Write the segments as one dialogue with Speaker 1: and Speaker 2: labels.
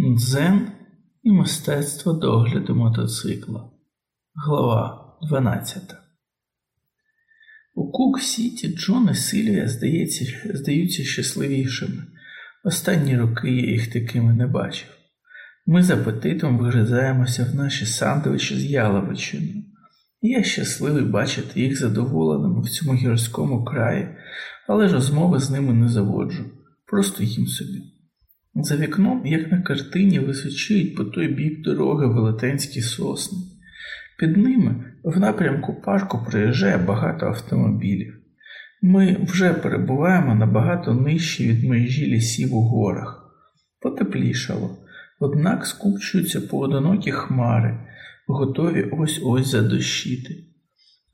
Speaker 1: Дзен і мистецтво догляду мотоцикла. Глава 12. У Кук Сіті Джон і Сильвія здається, здаються щасливішими. Останні роки я їх такими не бачив. Ми з апетитом вигризаємося в наші сандвичі з яловичиною. Я щасливий бачити їх задоволеними в цьому гірському краї, але ж розмови з ними не заводжу, просто їм собі. За вікном, як на картині, височують по той бік дороги велетенські сосни. Під ними в напрямку парку приїжджає багато автомобілів. Ми вже перебуваємо набагато нижче від межі лісів у горах. Потеплішало, однак скупчуються поодинокі хмари, готові ось ось задощити.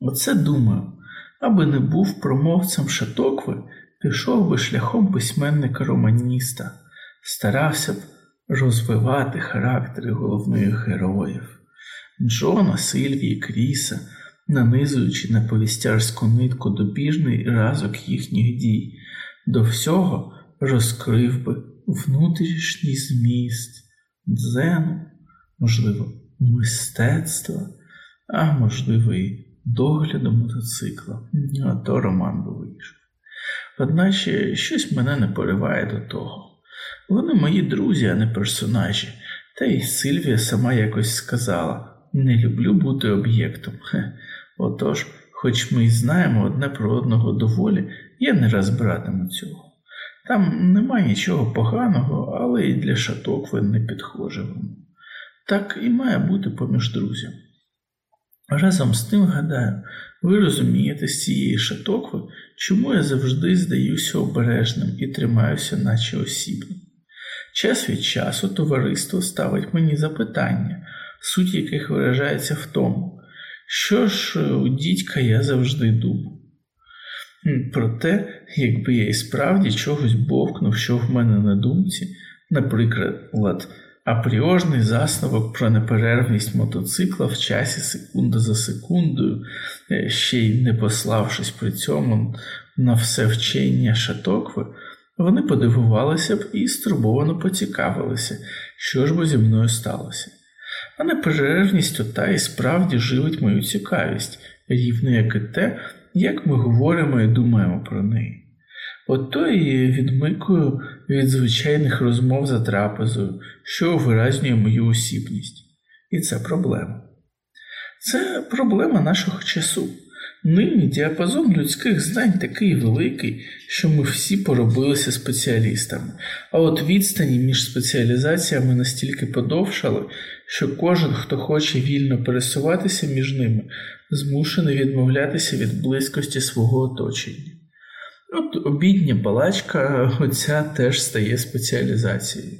Speaker 1: Оце думаю, аби не був промовцем шатокви, пішов би шляхом письменника романіста старався б розвивати характери головних героїв Джона, Сильвії, Кріса, нанизуючи на повістярську нитку добіжний разок їхніх дій, до всього розкрив би внутрішній зміст, дзену, можливо, мистецтва, а можливо, і догляду мотоцикла. А то роман би вийшов. Одначе щось мене не пориває до того. Вони мої друзі, а не персонажі, та й Сильвія сама якось сказала не люблю бути об'єктом. Хе. Отож, хоч ми й знаємо одне про одного доволі, я не раз братиму цього. Там немає нічого поганого, але і для шаток ви не підхоживому. Так і має бути поміж друзів. Разом з тим, гадаю, ви розумієте з цієї шатокви, чому я завжди здаюся обережним і тримаюся, наче осібним. Час від часу товариство ставить мені запитання, суть яких виражається в тому, що ж у дідька я завжди думав. Проте, якби я і справді чогось бовкнув, що в мене на думці, наприклад, апріорний засновок про неперервність мотоцикла в часі секунда за секундою, е, ще й не пославшись при цьому на все вчення шатокви, вони подивувалися б і стурбовано поцікавилися, що ж бо зі мною сталося. А неперервність ота і справді живить мою цікавість, рівно як і те, як ми говоримо і думаємо про неї. Ото і відмикую від звичайних розмов за трапезою, що виразнює мою осібність. І це проблема. Це проблема нашого часу. Нині діапазон людських знань такий великий, що ми всі поробилися спеціалістами, а от відстані між спеціалізаціями настільки подовшали, що кожен, хто хоче вільно пересуватися між ними, змушений відмовлятися від близькості свого оточення. От обідня балачка оця теж стає спеціалізацією.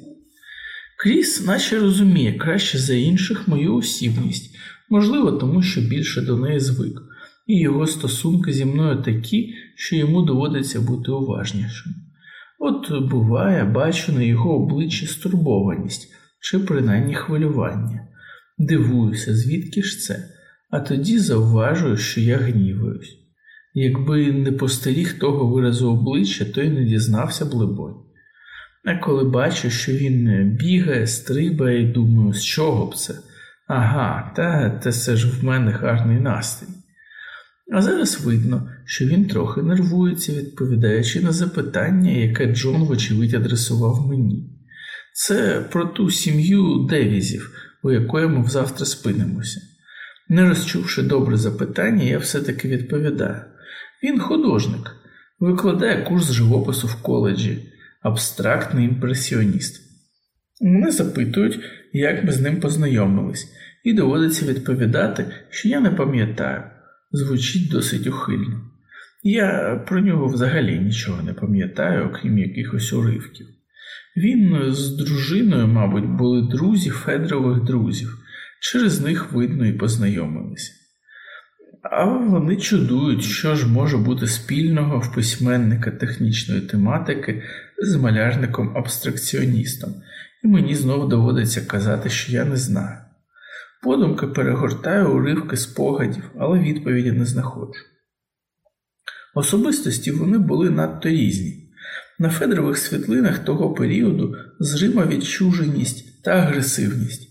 Speaker 1: Кріс, наче розуміє краще за інших мою осібність, можливо, тому що більше до неї звик і його стосунки зі мною такі, що йому доводиться бути уважнішим. От буває, бачу на його обличчі стурбованість чи принаймні хвилювання. Дивуюся, звідки ж це, а тоді зауважую, що я гніваюсь. Якби не постеріг того виразу обличчя, то й не дізнався б либонь. А коли бачу, що він бігає, стрибає думаю, з чого б це? Ага, та це ж в мене гарний настрій. А зараз видно, що він трохи нервується, відповідаючи на запитання, яке Джон, вочевидь, адресував мені. Це про ту сім'ю Девізів, у якої ми завтра спинимося. Не розчувши добре запитання, я все-таки відповідаю. Він художник, викладає курс живопису в коледжі, абстрактний імпресіоніст. Мене запитують, як ми з ним познайомились, і доводиться відповідати, що я не пам'ятаю звучить досить ухильно. Я про нього взагалі нічого не пам'ятаю, окрім якихось уривків. Він з дружиною, мабуть, були друзі Федорових друзів, через них видно і познайомилися. А вони чудують, що ж може бути спільного в письменника технічної тематики з малярником-абстракціоністом, і мені знову доводиться казати, що я не знаю. Подумки перегортаю уривки спогадів, але відповіді не знаходжу. Особистості вони були надто різні. На Федорових світлинах того періоду зрима відчуженість та агресивність.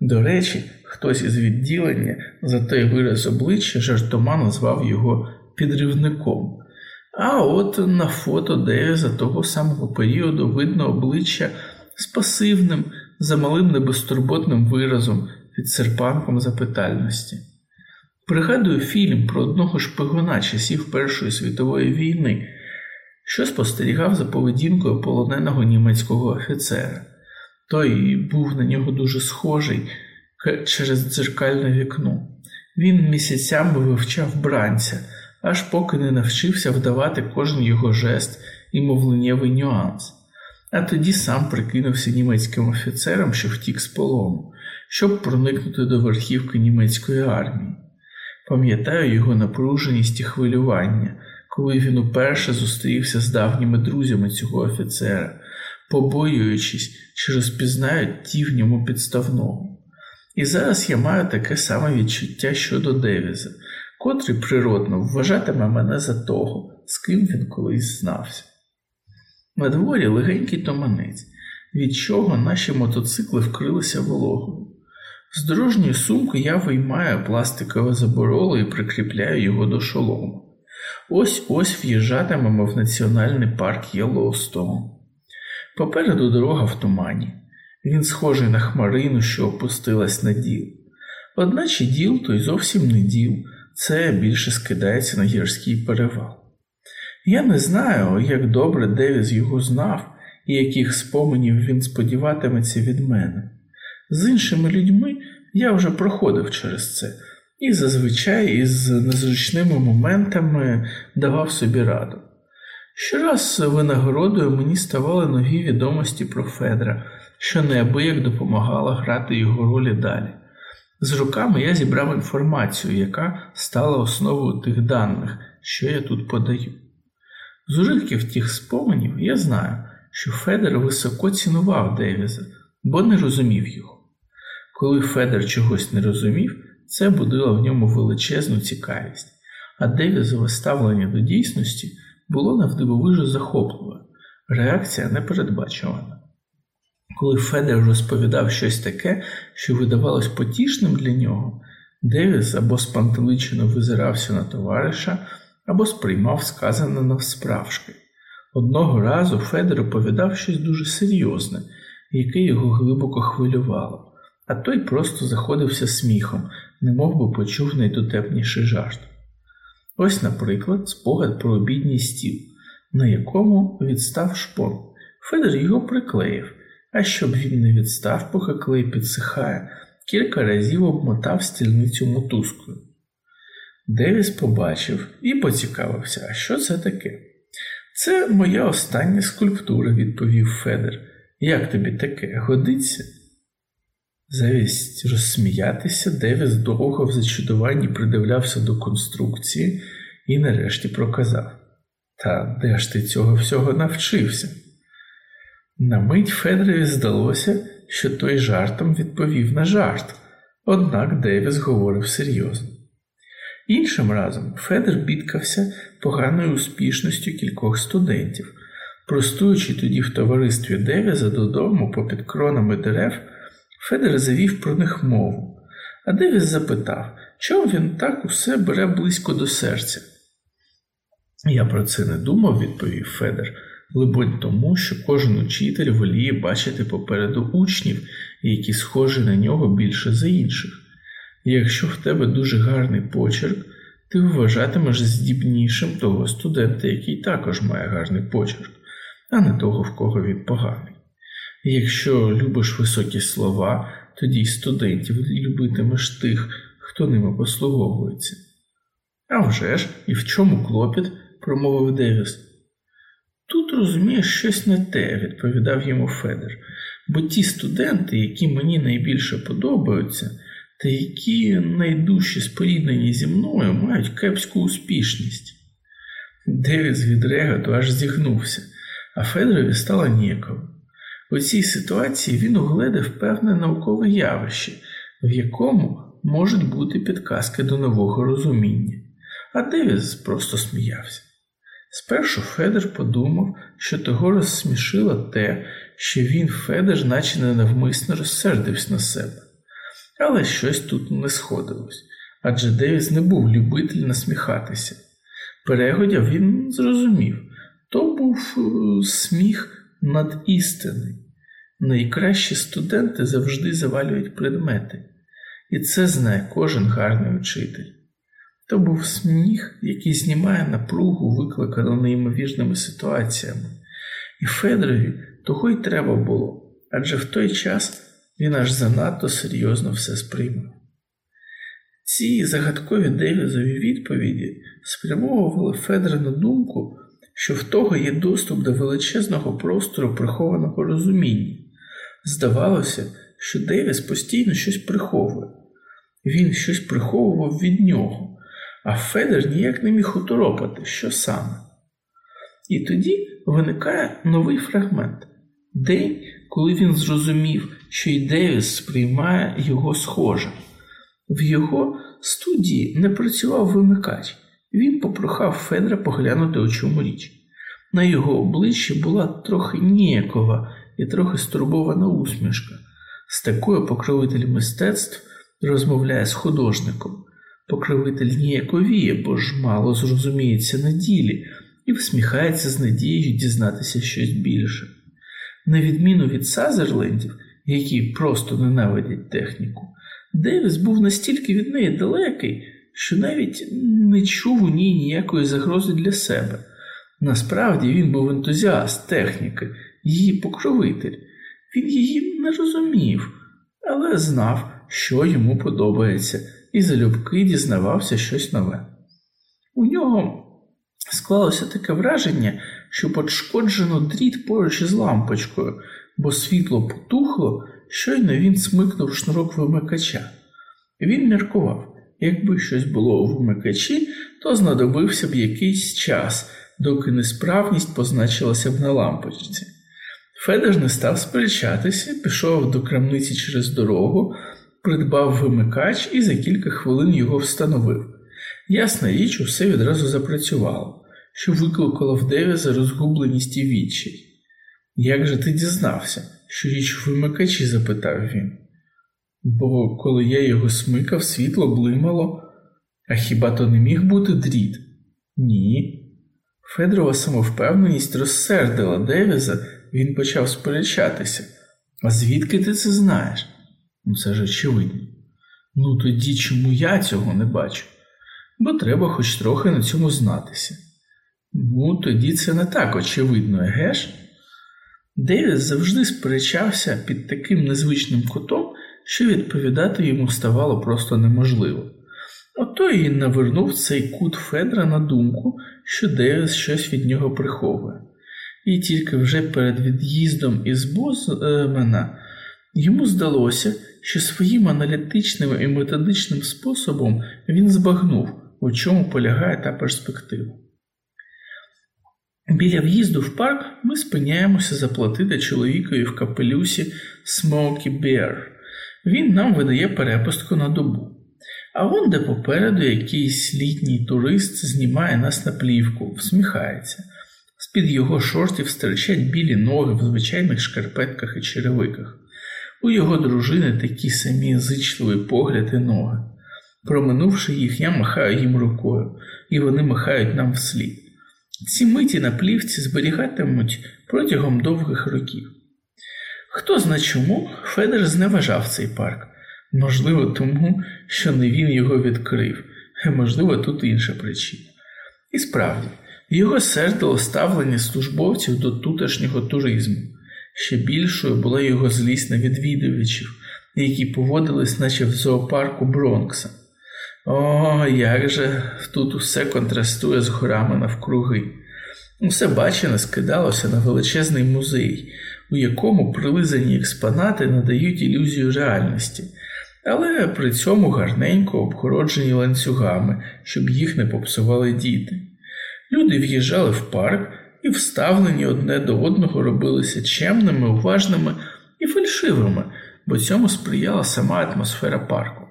Speaker 1: До речі, хтось із відділення за той вираз обличчя жартома назвав його підривником. А от на фото Девіза того самого періоду видно обличчя з пасивним, замалим небезтурботним виразом під серпанком запитальності. Пригадую фільм про одного шпигуна часів Першої світової війни, що спостерігав за поведінкою полоненого німецького офіцера. Той був на нього дуже схожий через дзеркальне вікно. Він місяцями вивчав бранця, аж поки не навчився вдавати кожен його жест і мовленнєвий нюанс, а тоді сам прикинувся німецьким офіцером, що втік з полону, щоб проникнути до верхівки німецької армії. Пам'ятаю його напруженість і хвилювання, коли він уперше зустрівся з давніми друзями цього офіцера, побоюючись, чи розпізнають ті в ньому підставного. І зараз я маю таке саме відчуття щодо Девіза, котрий природно вважатиме мене за того, з ким він колись знався. На дворі легенький томанець, від чого наші мотоцикли вкрилися вологою. З дорожньої сумки я виймаю пластикове забороло і прикріпляю його до шолому. Ось ось в'їжджатимемо в національний парк Єлоустоун. Попереду дорога в тумані. Він схожий на хмарину, що опустилась на діл. Одначе діл той зовсім не діл, це більше скидається на гірський перевал. Я не знаю, як добре Девіз його знав і яких споменів він сподіватиметься від мене. З іншими людьми я вже проходив через це і зазвичай із незручними моментами давав собі раду. Щораз винагородою мені ставали нові відомості про Федра, що неабияк допомагала грати його ролі далі. З руками я зібрав інформацію, яка стала основою тих даних, що я тут подаю. З уривків тих споменів я знаю, що Федер високо цінував Девіза, бо не розумів його. Коли Федер чогось не розумів, це будило в ньому величезну цікавість, а Девізове ставлення до дійсності було навдивовижу захопливе, реакція непередбачувана. Коли Федер розповідав щось таке, що видавалось потішним для нього, Девіс або спантеличено визирався на товариша, або сприймав сказане навсправжки. Одного разу Федер оповідав щось дуже серйозне, яке його глибоко хвилювало, а той просто заходився сміхом, немов би почув найдотепніший жарт. Ось, наприклад, спогад про обідній стіл, на якому відстав шпон. Федер його приклеїв, а щоб він не відстав, поки клей підсихає, кілька разів обмотав стільницю мотузкою. Девіс побачив і поцікавився, а що це таке? Це моя остання скульптура, відповів Федер. Як тобі таке годиться? Завість розсміятися, Девіс довго в зачудуванні придивлявся до конструкції і нарешті проказав Та де ж ти цього всього навчився? На мить Федорові здалося, що той жартом відповів на жарт, однак Девіс говорив серйозно. Іншим разом Федер бідкався поганою успішністю кількох студентів, простуючи тоді в товаристві Девіза додому попід кронами дерев. Федер завів про них мову, а Девіс запитав, чому він так усе бере близько до серця. Я про це не думав, відповів Федер, либонь тому, що кожен учитель воліє бачити попереду учнів, які схожі на нього більше за інших. Якщо в тебе дуже гарний почерк, ти вважатимеш здібнішим того студента, який також має гарний почерк, а не того, в кого він поганий. Якщо любиш високі слова, тоді й студентів любитимеш тих, хто ними послуговується. «А вже ж, і в чому клопіт? промовив Девіс. Тут розумієш щось не те, відповідав йому Федер, бо ті студенти, які мені найбільше подобаються, та які найдужче споріднені зі мною, мають кепську успішність. Девіс від реготу аж зігнувся, а Федорові стало ніяково. У цій ситуації він угледив певне наукове явище, в якому можуть бути підказки до нового розуміння, а Девіс просто сміявся. Спершу Федер подумав, що того розсмішило те, що він, Федер, наче ненавмисно розсердився на себе. Але щось тут не сходилось, адже Девіс не був любитель насміхатися. Перегодя він зрозумів то був е, сміх над істиною. Найкращі студенти завжди завалюють предмети, і це знає кожен гарний учитель. То був сміх, який знімає напругу, викликану неймовірними ситуаціями, і Федорові того й треба було, адже в той час він аж занадто серйозно все сприймав. Ці загадкові Девізові відповіді спрямовували Федора думку, що в того є доступ до величезного простору прихованого розуміння. Здавалося, що Девіс постійно щось приховує, він щось приховував від нього, а Федер ніяк не міг уторопати, що саме. І тоді виникає новий фрагмент день, коли він зрозумів, що й Девіс сприймає його схоже. В його студії не працював вимикач, він попрохав Федра поглянути у чому річ. На його обличчі була трохи ніякова і трохи стурбована усмішка. З такою покровитель мистецтв розмовляє з художником. Покровитель ніяковіє, бо ж мало зрозуміється на ділі, і всміхається з надією дізнатися щось більше. На відміну від Сазерлендів, які просто ненавидять техніку, Девіс був настільки від неї далекий, що навіть не чув у ній ніякої загрози для себе. Насправді він був ентузіаст техніки, її покровитель. Він її не розумів, але знав, що йому подобається, і залюбки дізнавався щось нове. У нього склалося таке враження, що пошкоджено дріт поруч із лампочкою, бо світло потухло, щойно він смикнув шнурок вимикача. Він міркував, якби щось було у вимикачі, то знадобився б якийсь час, доки несправність позначилася б на лампочці. Федор не став сперечатися, пішов до крамниці через дорогу, придбав вимикач і за кілька хвилин його встановив. Ясна річ, усе відразу запрацювало, що викликало в Девіза розгубленість і відчай. Як же ти дізнався, що річ в вимикачі? запитав він. Бо коли я його смикав, світло блимало, а хіба то не міг бути дріт? Ні. Федорова самовпевненість розсердила Девіза, він почав сперечатися. А звідки ти це знаєш? Ну це ж очевидно. Ну тоді чому я цього не бачу? Бо треба хоч трохи на цьому знатися. Ну, тоді це не так очевидно, еге ж? Девіс завжди сперечався під таким незвичним кутом, що відповідати йому ставало просто неможливо. Ото і навернув цей кут Федра на думку, що Девіс щось від нього приховує. І тільки вже перед від'їздом із Бозмена йому здалося, що своїм аналітичним і методичним способом він збагнув, у чому полягає та перспектива. Біля в'їзду в парк ми спиняємося заплатити чоловікові в капелюсі Smoky Bear. Він нам видає перепустку на добу. А вон де попереду якийсь літній турист знімає нас на плівку, всміхається. З-під його шортів стирчать білі ноги в звичайних шкарпетках і черевиках. У його дружини такі самі зичливі погляд і ноги. Проминувши їх, я махаю їм рукою, і вони махають нам вслід. Ці миті на плівці зберігатимуть протягом довгих років. Хто зна чому Федер зневажав цей парк, можливо, тому, що не він його відкрив, можливо, тут інша причина. І справді, його сердило ставлення службовців до тутешнього туризму. Ще більшою була його злість на відвідувачів, які поводились, наче в зоопарку Бронкса. О, як же тут усе контрастує з горами навкруги. Усе бачене скидалося на величезний музей, у якому прилизані експонати надають ілюзію реальності, але при цьому гарненько обгороджені ланцюгами, щоб їх не попсували діти. Люди в'їжджали в парк і вставлені одне до одного робилися чемними, уважними і фальшивими, бо цьому сприяла сама атмосфера парку.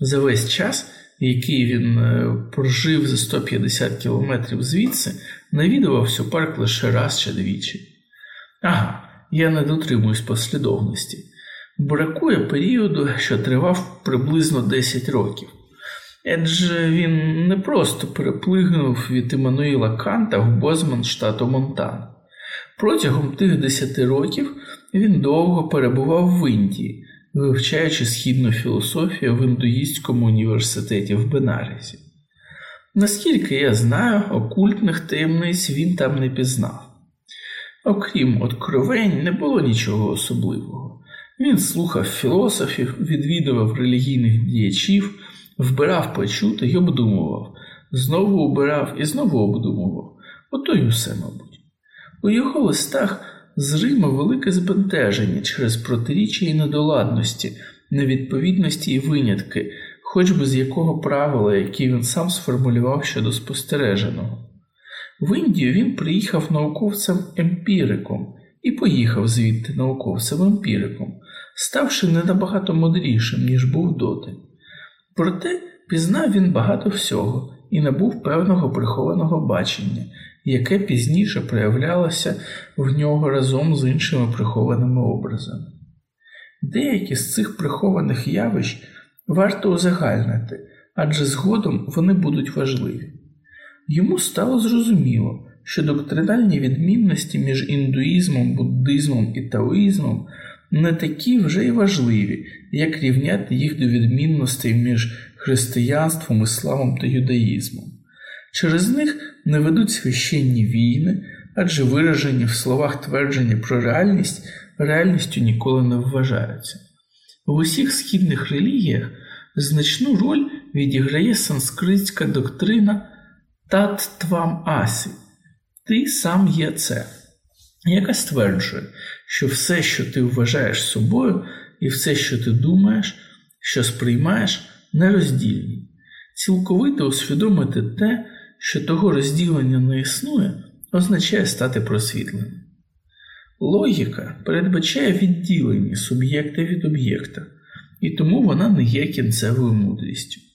Speaker 1: За весь час, який він е, прожив за 150 кілометрів звідси, навідувався парк лише раз чи двічі. Ага, я не дотримуюсь послідовності. Бракує періоду, що тривав приблизно 10 років. Адже він не просто переплигнув від Іммануїла Канта в Бозман штату Монтана. Протягом тих 10 років він довго перебував в Індії, вивчаючи східну філософію в індуїстському університеті в Бенаресі. Наскільки я знаю, окультних таємниць він там не пізнав. Окрім откровень, не було нічого особливого. Він слухав філософів, відвідував релігійних діячів, вбирав почути й обдумував, знову убирав і знову обдумував. Ото й усе, мабуть. У його листах з Рима велике збентеження через протиріччя і недоладності, невідповідності і винятки, хоч би з якого правила, які він сам сформулював щодо спостереженого. В Індію він приїхав науковцем емпіриком і поїхав звідти науковцем емпіриком, ставши не набагато мудрішим, ніж був доти. Проте пізнав він багато всього і набув певного прихованого бачення, яке пізніше проявлялося в нього разом з іншими прихованими образами. Деякі з цих прихованих явищ варто узагальнити, адже згодом вони будуть важливі. Йому стало зрозуміло, що доктринальні відмінності між індуїзмом, буддизмом і таоїзмом не такі вже й важливі, як рівняти їх до відмінностей між християнством, ісламом та юдаїзмом. Через них не ведуть священні війни, адже виражені в словах твердження про реальність реальністю ніколи не вважаються. В усіх східних релігіях значну роль відіграє санскритська доктрина тат твам асі, ти сам є це, яка стверджує, що все, що ти вважаєш собою, і все, що ти думаєш, що сприймаєш, нероздільні. Цілковито усвідомити те, що того розділення не існує, означає стати просвітленим. Логіка передбачає відділення суб'єкта від об'єкта, і тому вона не є кінцевою мудрістю.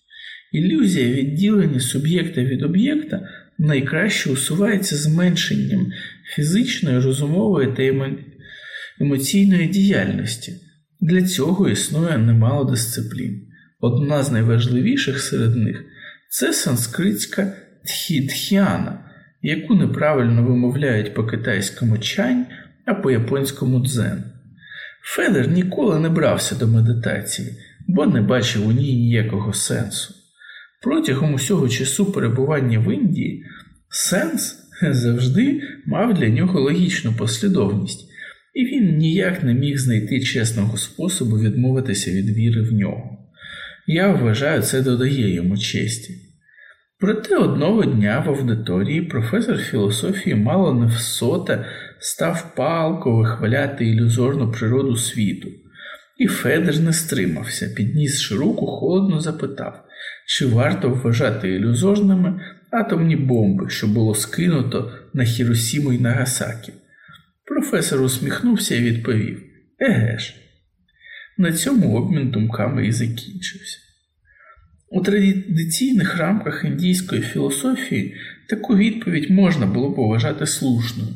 Speaker 1: Ілюзія відділення суб'єкта від об'єкта найкраще усувається зменшенням фізичної, розумової та емоційної діяльності. Для цього існує немало дисциплін. Одна з найважливіших серед них це санскритська тхідхіана, яку неправильно вимовляють по китайському чань, а по японському дзен. Федер ніколи не брався до медитації, бо не бачив у ній ніякого сенсу. Протягом усього часу перебування в Індії сенс завжди мав для нього логічну послідовність, і він ніяк не міг знайти чесного способу відмовитися від віри в нього. Я вважаю, це додає йому честі. Проте одного дня в аудиторії професор філософії мало не всота став палко вихваляти ілюзорну природу світу, і Федер не стримався, піднісши руку, холодно запитав, чи варто вважати ілюзорними атомні бомби, що було скинуто на Хіросіму і Нагасакі. Професор усміхнувся і відповів Еге ж. На цьому обмін думками і закінчився. У традиційних рамках індійської філософії таку відповідь можна було поважати слушною.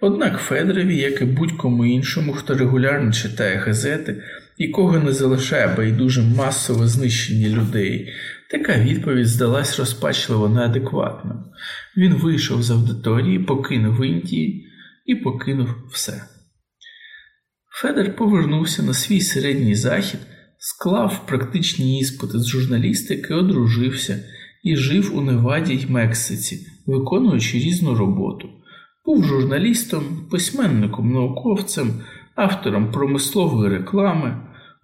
Speaker 1: Однак Федорові, як і будь-кому іншому, хто регулярно читає газети і кого не залишає байдужим масове знищення людей, така відповідь здалась розпачливо неадекватною. Він вийшов з аудиторії, покинув Індії і покинув все. Федор повернувся на свій середній захід склав практичні іспити з журналістики, одружився і жив у Неваді й Мексиці, виконуючи різну роботу. Був журналістом, письменником, науковцем, автором промислової реклами.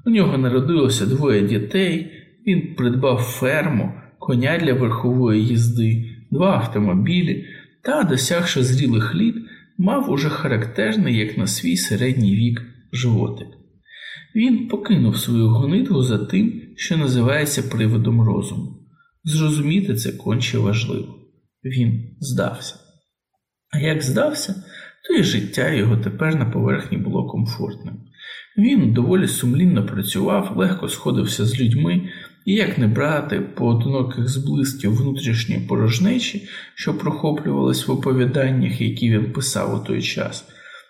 Speaker 1: У нього народилося двоє дітей, він придбав ферму, коня для верхової їзди, два автомобілі та, досягши зрілих літ, мав уже характерний, як на свій середній вік, животик. Він покинув свою гонитву за тим, що називається приводом розуму. Зрозуміти це конче важливо. Він здався. А як здався, то і життя його тепер на поверхні було комфортним. Він доволі сумлінно працював, легко сходився з людьми, і як не брати поодиноких зблисків внутрішньої порожнечі, що прохоплювались в оповіданнях, які він писав у той час,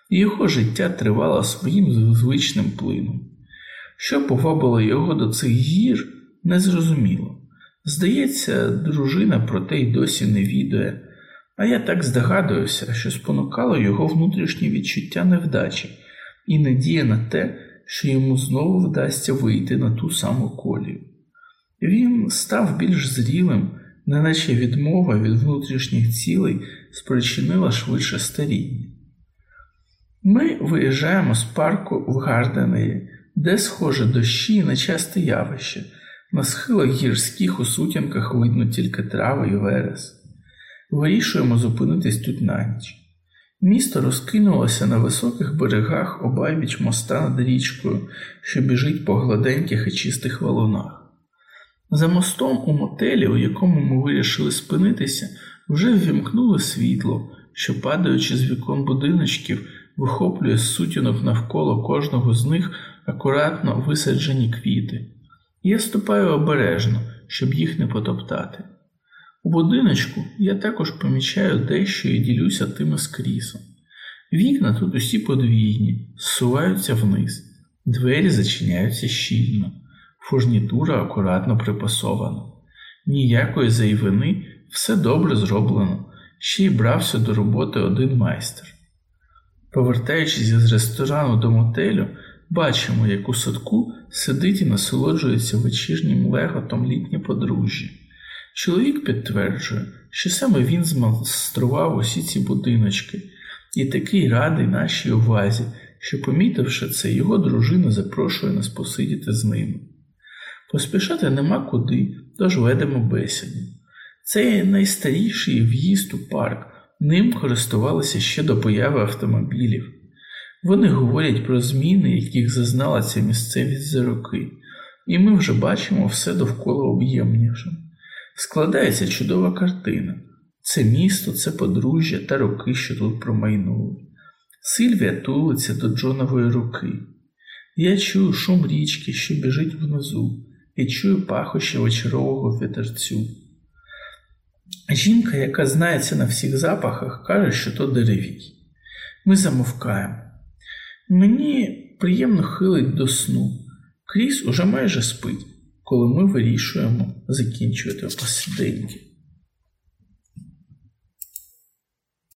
Speaker 1: і його життя тривало своїм звичним плином. Що повабило його до цих гір, незрозуміло. Здається, дружина про те й досі не відає, а я так здогадуюся, що спонукало його внутрішнє відчуття невдачі і надія на те, що йому знову вдасться вийти на ту саму колію. Він став більш зрілим, неначе відмова від внутрішніх цілей спричинила швидше старіння. Ми виїжджаємо з парку в Гарденері, де, схоже, дощі на часте явище. На схилах гірських у сутінках видно тільки трави і верес. Вирішуємо зупинитись тут на ніч. Місто розкинулося на високих берегах обайбіч моста над річкою, що біжить по гладеньких і чистих валунах. За мостом у мотелі, у якому ми вирішили спинитися, вже ввімкнули світло, що, падаючи з вікон будиночків, вихоплює з сутінок навколо кожного з них акуратно висаджені квіти. Я ступаю обережно, щоб їх не потоптати. У будиночку я також помічаю дещо і ділюся тими з крісом. Вікна тут усі подвійні, зсуваються вниз, двері зачиняються щільно, фурнітура акуратно припасована. Ніякої зайвини, все добре зроблено, ще й брався до роботи один майстер. Повертаючись з ресторану до мотелю, бачимо, як у садку сидить і насолоджується вечірнім леготом літнє подружжя. Чоловік підтверджує, що саме він змайстрував усі ці будиночки і такий радий нашій увазі, що, помітивши це, його дружина запрошує нас посидіти з ними. Поспішати нема куди, тож ведемо бесіду. Це найстаріший в'їзд у парк, ним користувалися ще до появи автомобілів. Вони говорять про зміни, яких зазнала ця місцевість за роки, і ми вже бачимо все довкола об'ємнішим. Складається чудова картина. Це місто, це подружжя та роки, що тут промайнули. Сильвія тулиться до Джонової руки. Я чую шум річки, що біжить внизу, і чую пахощі вечорового вітерцю. Жінка, яка знається на всіх запахах, каже, що то деревій. Ми замовкаємо. Мені приємно хилить до сну. Кріс уже майже спить, коли ми вирішуємо закінчувати посиденьки.